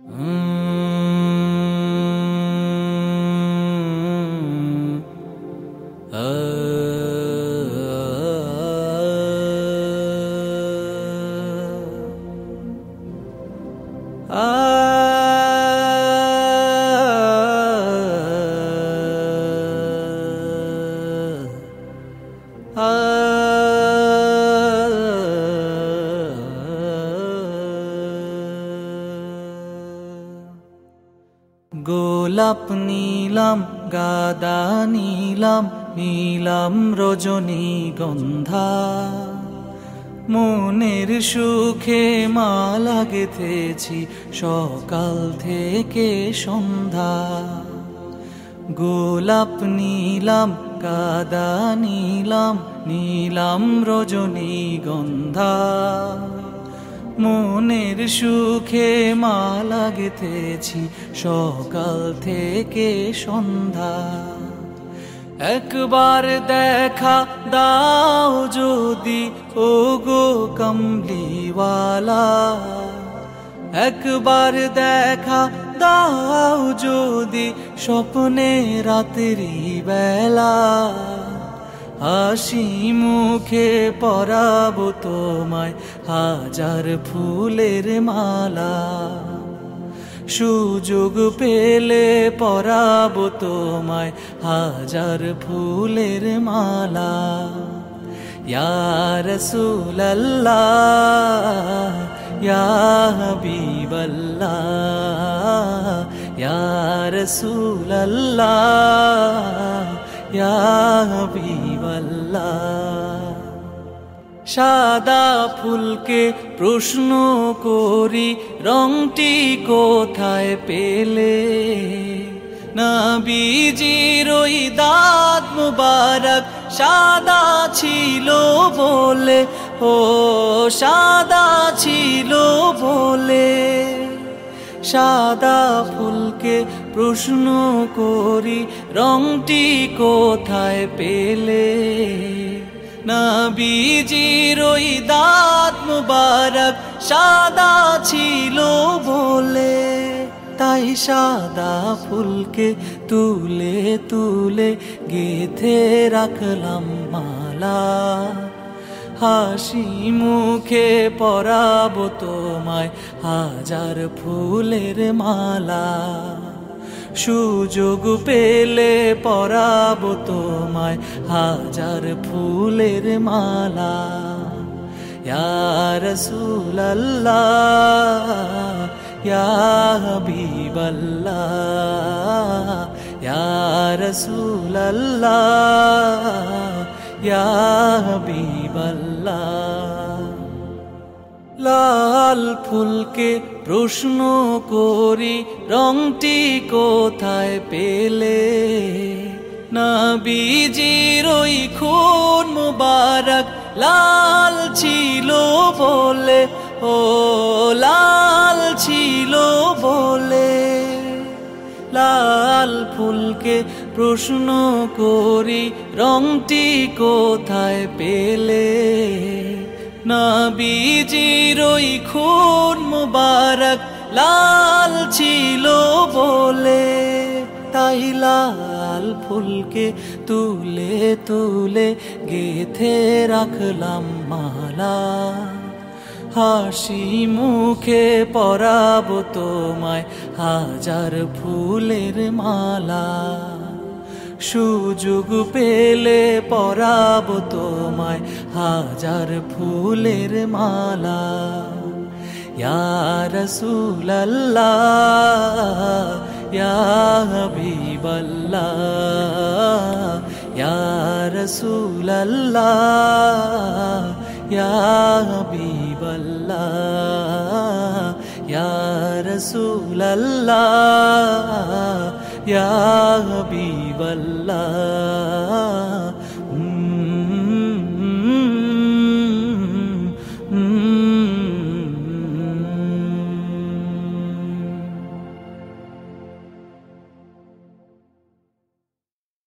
Mm. গোলাপ নীলাম, গাদা নীলাম নীলাম রজনী গন্ধা। মনের সুখে মালা গেথেছি, সকাল থেকে সন্ধ্যা। গোলাপ নীলাম কাদা নীলাম নীলাম রজনী গন্ধা। মনের সুখে মালা গেথেছি সকাল থেকে সন্ধ্যা। একবার দেখা দাও যদি ও গো কমলিওয়ালা। একবার দেখা দাও যদি, স্বপ্নে রাত্রি বেলা। হাসি মুখে পরাবো তোমায়, হাজার ফুলের মালা। সুযোগ পেলে পরাবো তোমায়, হাজার ফুলের মালা। ইয়ার সুল্লাহ ইয়া হাবিবাল্লাহ ইয়ার সুল্লাহ সাদা ফুলকে প্রশ্ন করি, রংটি কোথায় পেলে? না বীজির ওই দাঁত মুবারক সাদা ছিল বলে, ও সাদা ছিল বলে। সাদা ফুলকে প্রশ্ন করি, রংটি কোথায় পেলে? না বীজির ওই দাঁত মুবারক সাদা ছিল বলে, তাই সাদা ফুলকে তুলে তুলে গেথে রাখলাম মালা। হাসি মুখে পরাবো তোমায় হাজার ফুলের মালা। সুযোগ পেলে পরাবো তোমায় হাজার ফুলের মালা। ইয়ার সুল্লাহ ইয়া সুল্লাহ লাল ফুলকে প্রশ্ন করি, রংটি কোথায় পেলে? না বীজির ওই খুন মুবারক লাল ছিল বলে, ও লাল ছিল বলে। লাল ফুলকে প্রশ্ন করি, রংটি কোথায় পেলে? না বীজির ওই খুন মুবারক, লাল ছিল বলে, তাই লাল ফুলকে তুলে তুলে গেথে রাখলাম মালা। হাসি মুখে পরাবো তোমায় হাজার ফুলের মালা। সুযোগ পেলে পরাবো তোমায় হাজার ফুলের মালা। ইয়ার সুল্লাহ ইয়া হাবিবাল্লাহ ইয়ার या हबीब अल्लाह